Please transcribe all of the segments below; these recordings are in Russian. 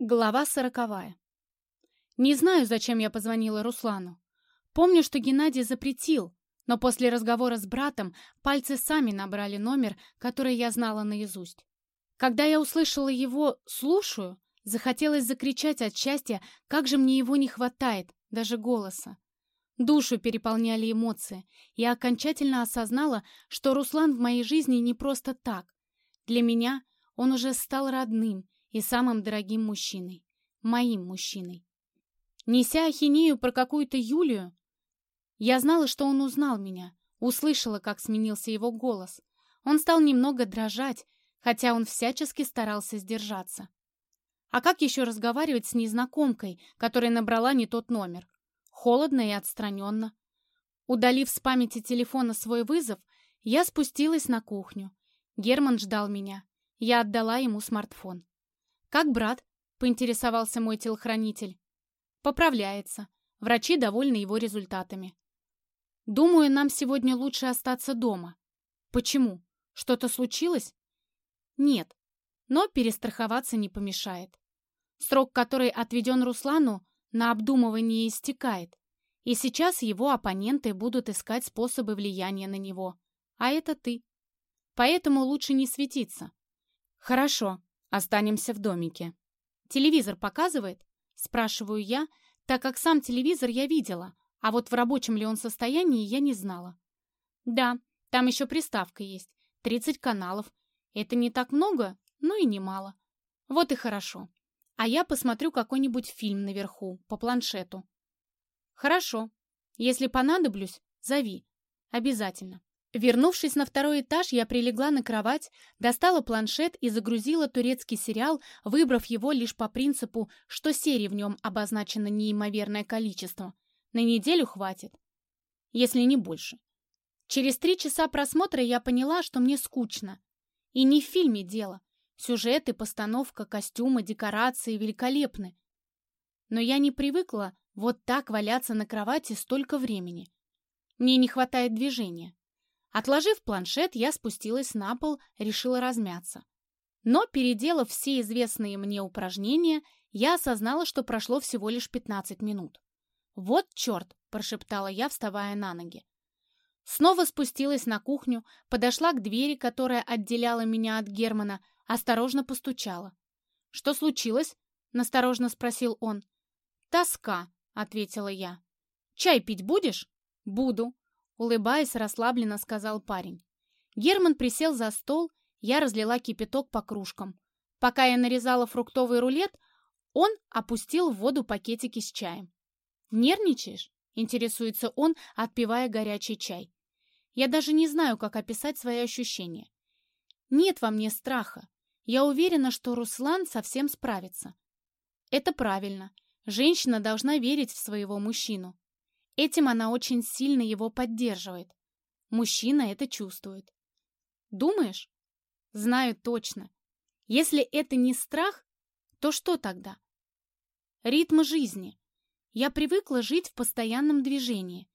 Глава сороковая. Не знаю, зачем я позвонила Руслану. Помню, что Геннадий запретил, но после разговора с братом пальцы сами набрали номер, который я знала наизусть. Когда я услышала его «слушаю», захотелось закричать от счастья, как же мне его не хватает, даже голоса. Душу переполняли эмоции. Я окончательно осознала, что Руслан в моей жизни не просто так. Для меня он уже стал родным, и самым дорогим мужчиной. Моим мужчиной. Неся ахинею про какую-то Юлию, я знала, что он узнал меня, услышала, как сменился его голос. Он стал немного дрожать, хотя он всячески старался сдержаться. А как еще разговаривать с незнакомкой, которая набрала не тот номер? Холодно и отстраненно. Удалив с памяти телефона свой вызов, я спустилась на кухню. Герман ждал меня. Я отдала ему смартфон. «Как брат?» — поинтересовался мой телохранитель. «Поправляется. Врачи довольны его результатами». «Думаю, нам сегодня лучше остаться дома». «Почему? Что-то случилось?» «Нет, но перестраховаться не помешает. Срок, который отведен Руслану, на обдумывание истекает, и сейчас его оппоненты будут искать способы влияния на него. А это ты. Поэтому лучше не светиться. Хорошо, Останемся в домике. Телевизор показывает? Спрашиваю я, так как сам телевизор я видела, а вот в рабочем ли он состоянии я не знала. Да, там еще приставка есть. 30 каналов. Это не так много, но и не мало. Вот и хорошо. А я посмотрю какой-нибудь фильм наверху, по планшету. Хорошо. Если понадоблюсь, зови. Обязательно. Вернувшись на второй этаж, я прилегла на кровать, достала планшет и загрузила турецкий сериал, выбрав его лишь по принципу, что серий в нем обозначено неимоверное количество. На неделю хватит, если не больше. Через три часа просмотра я поняла, что мне скучно. И не в фильме дело. Сюжет и постановка, костюмы, декорации великолепны. Но я не привыкла вот так валяться на кровати столько времени. Мне не хватает движения. Отложив планшет, я спустилась на пол, решила размяться. Но, переделав все известные мне упражнения, я осознала, что прошло всего лишь 15 минут. «Вот черт!» – прошептала я, вставая на ноги. Снова спустилась на кухню, подошла к двери, которая отделяла меня от Германа, осторожно постучала. «Что случилось?» – насторожно спросил он. «Тоска», – ответила я. «Чай пить будешь?» «Буду», Улыбаясь, расслабленно сказал парень. Герман присел за стол, я разлила кипяток по кружкам. Пока я нарезала фруктовый рулет, он опустил в воду пакетики с чаем. «Нервничаешь?» — интересуется он, отпивая горячий чай. Я даже не знаю, как описать свои ощущения. Нет во мне страха. Я уверена, что Руслан совсем справится. Это правильно. Женщина должна верить в своего мужчину. Этим она очень сильно его поддерживает. Мужчина это чувствует. Думаешь? Знаю точно. Если это не страх, то что тогда? Ритм жизни. Я привыкла жить в постоянном движении.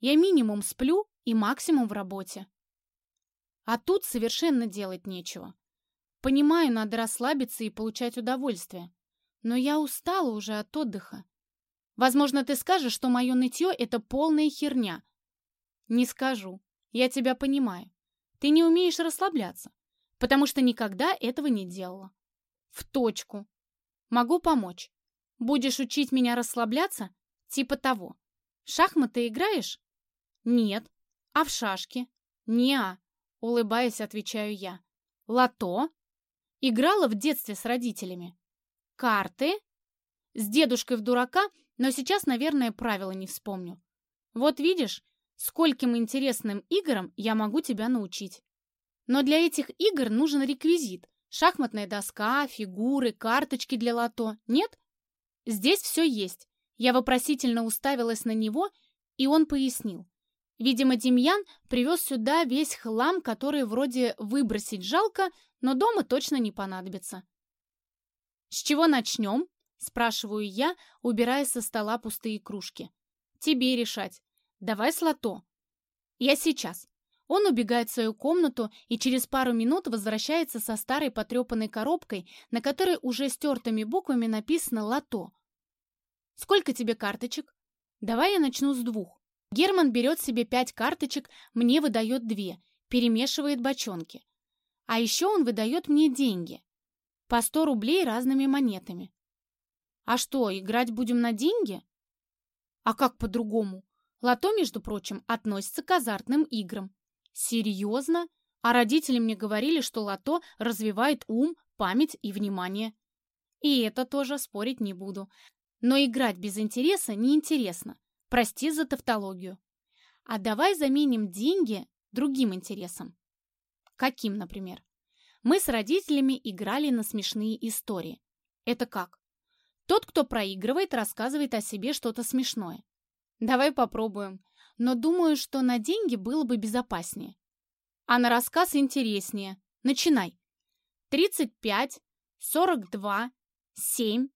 Я минимум сплю и максимум в работе. А тут совершенно делать нечего. Понимаю, надо расслабиться и получать удовольствие. Но я устала уже от отдыха. Возможно, ты скажешь, что мое нытье — это полная херня. Не скажу. Я тебя понимаю. Ты не умеешь расслабляться, потому что никогда этого не делала. В точку. Могу помочь. Будешь учить меня расслабляться? Типа того. Шахматы играешь? Нет. А в шашки? Неа. Улыбаясь, отвечаю я. Лото? Играла в детстве с родителями. Карты? С дедушкой в дурака но сейчас, наверное, правила не вспомню. Вот видишь, скольким интересным играм я могу тебя научить. Но для этих игр нужен реквизит. Шахматная доска, фигуры, карточки для лото. Нет? Здесь все есть. Я вопросительно уставилась на него, и он пояснил. Видимо, Демьян привез сюда весь хлам, который вроде выбросить жалко, но дома точно не понадобится. «С чего начнем?» Спрашиваю я, убирая со стола пустые кружки. Тебе решать. Давай с лото. Я сейчас. Он убегает в свою комнату и через пару минут возвращается со старой потрепанной коробкой, на которой уже стертыми буквами написано «Лото». «Сколько тебе карточек?» «Давай я начну с двух». Герман берет себе пять карточек, мне выдает две, перемешивает бочонки. А еще он выдает мне деньги. По сто рублей разными монетами. А что, играть будем на деньги? А как по-другому? Лото, между прочим, относится к азартным играм. Серьезно? А родители мне говорили, что лото развивает ум, память и внимание. И это тоже спорить не буду. Но играть без интереса неинтересно. Прости за тавтологию. А давай заменим деньги другим интересом. Каким, например? Мы с родителями играли на смешные истории. Это как? Тот, кто проигрывает, рассказывает о себе что-то смешное. Давай попробуем но думаю, что на деньги было бы безопаснее. А на рассказ интереснее. Начинай. 35, 42, 7,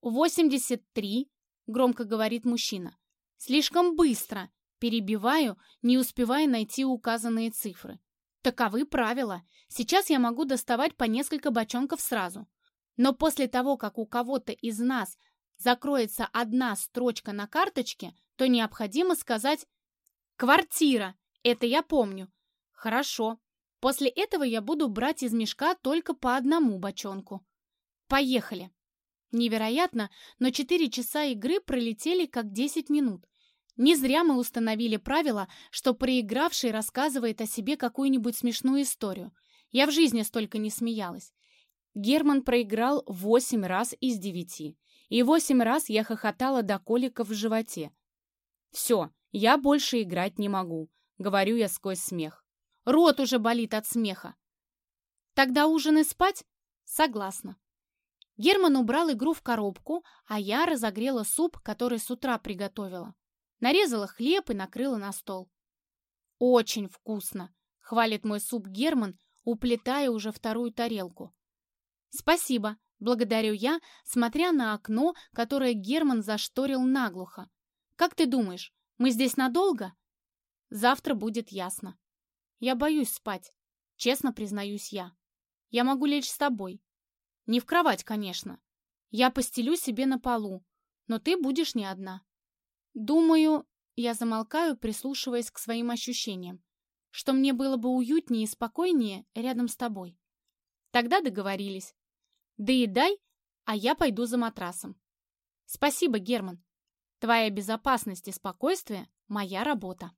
83, громко говорит мужчина. Слишком быстро. Перебиваю, не успевая найти указанные цифры. Таковы правила. Сейчас я могу доставать по несколько бочонков сразу. Но после того, как у кого-то из нас закроется одна строчка на карточке, то необходимо сказать Квартира. Это я помню. Хорошо. После этого я буду брать из мешка только по одному бочонку. Поехали. Невероятно, но 4 часа игры пролетели как 10 минут. Не зря мы установили правило, что проигравший рассказывает о себе какую-нибудь смешную историю. Я в жизни столько не смеялась. Герман проиграл 8 раз из 9. И 8 раз я хохотала до коликов в животе. Все, «Я больше играть не могу», — говорю я сквозь смех. Рот уже болит от смеха. «Тогда ужин и спать?» «Согласна». Герман убрал игру в коробку, а я разогрела суп, который с утра приготовила. Нарезала хлеб и накрыла на стол. «Очень вкусно!» — хвалит мой суп Герман, уплетая уже вторую тарелку. «Спасибо!» — благодарю я, смотря на окно, которое Герман зашторил наглухо. «Как ты думаешь, мы здесь надолго? Завтра будет ясно. Я боюсь спать, честно признаюсь я. Я могу лечь с тобой. Не в кровать, конечно. Я постелю себе на полу, но ты будешь не одна. Думаю, я замолкаю, прислушиваясь к своим ощущениям, что мне было бы уютнее и спокойнее рядом с тобой. Тогда договорились. Доедай, а я пойду за матрасом. Спасибо, Герман. Твоя безопасность и спокойствие – моя работа.